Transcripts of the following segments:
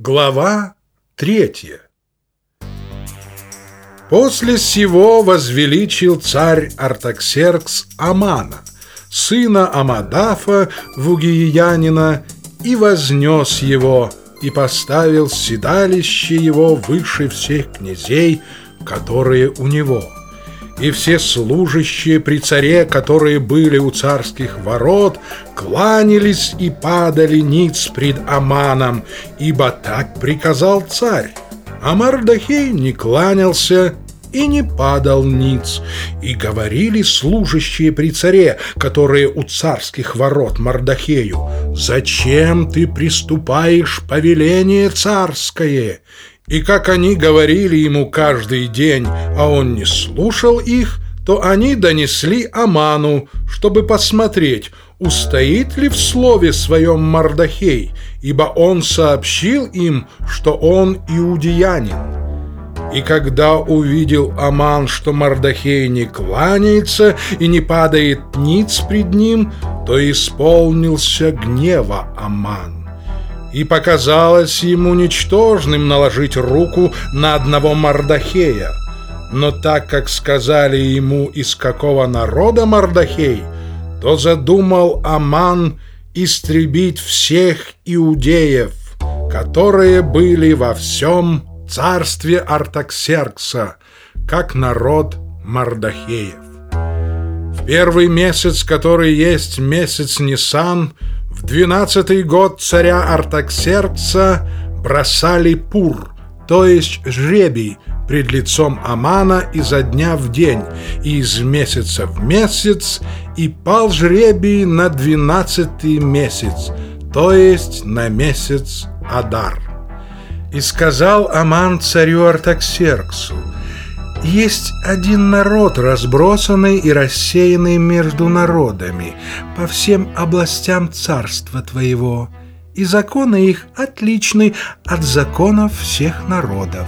Глава третья. После сего возвеличил царь Артаксеркс Амана, сына Амадафа Вугиянина, и вознес его, и поставил седалище его выше всех князей, которые у него – и все служащие при царе, которые были у царских ворот, кланялись и падали ниц пред Аманом, ибо так приказал царь. А Мардахей не кланялся и не падал ниц. И говорили служащие при царе, которые у царских ворот Мардахею, «Зачем ты приступаешь повеление царское?» И как они говорили ему каждый день, а он не слушал их, то они донесли Аману, чтобы посмотреть, устоит ли в слове своем Мардахей, ибо он сообщил им, что он иудеянин. И когда увидел Аман, что Мардахей не кланяется и не падает ниц пред ним, то исполнился гнева Аман и показалось ему ничтожным наложить руку на одного Мардахея. Но так как сказали ему, из какого народа Мардахей, то задумал Аман истребить всех иудеев, которые были во всем царстве Артаксеркса, как народ Мардахеев. Первый месяц, который есть месяц Нисан, в двенадцатый год царя Артаксеркса бросали пур, то есть жребий, пред лицом Амана изо дня в день, и из месяца в месяц, и пал жребий на двенадцатый месяц, то есть на месяц Адар. И сказал Аман царю Артаксерксу, есть один народ, разбросанный и рассеянный между народами по всем областям царства твоего, и законы их отличны от законов всех народов.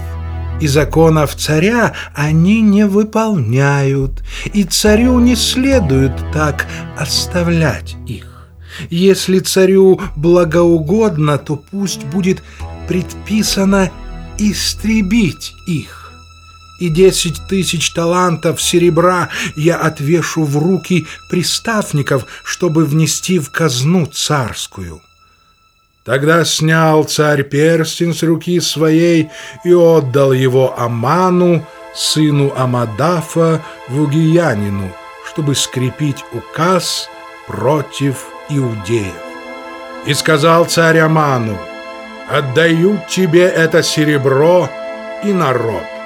И законов царя они не выполняют, и царю не следует так оставлять их. Если царю благоугодно, то пусть будет предписано истребить их и десять тысяч талантов серебра я отвешу в руки приставников, чтобы внести в казну царскую». Тогда снял царь перстень с руки своей и отдал его Аману, сыну Амадафа, Вугиянину, чтобы скрепить указ против иудеев. И сказал царь Аману, «Отдаю тебе это серебро и народ».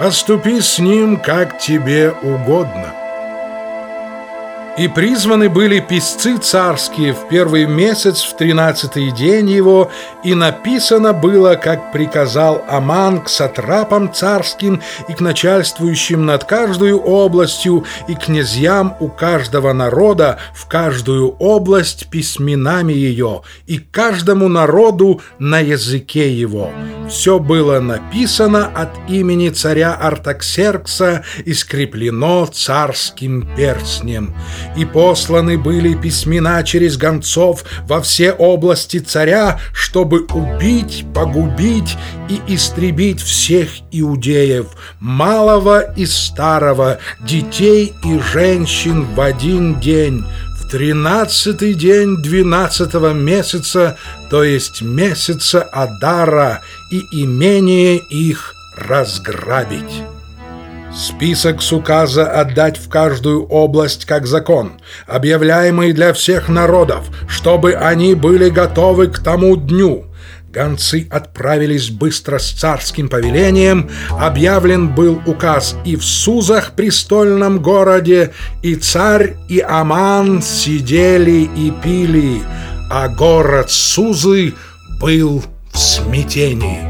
Поступи с ним, как тебе угодно. И призваны были писцы царские в первый месяц, в тринадцатый день его, и написано было, как приказал Аман к сатрапам царским и к начальствующим над каждую областью и князьям у каждого народа в каждую область письменами ее и каждому народу на языке его. Все было написано от имени царя Артаксеркса и скреплено царским перстнем. И посланы были письмена через гонцов во все области царя, чтобы убить, погубить и истребить всех иудеев, малого и старого, детей и женщин в один день, тринадцатый день двенадцатого месяца, то есть месяца Адара, и имение их разграбить». Список с указа отдать в каждую область как закон, объявляемый для всех народов, чтобы они были готовы к тому дню. Гонцы отправились быстро с царским повелением, объявлен был указ и в Сузах, престольном городе, и царь, и Аман сидели и пили, а город Сузы был в смятении.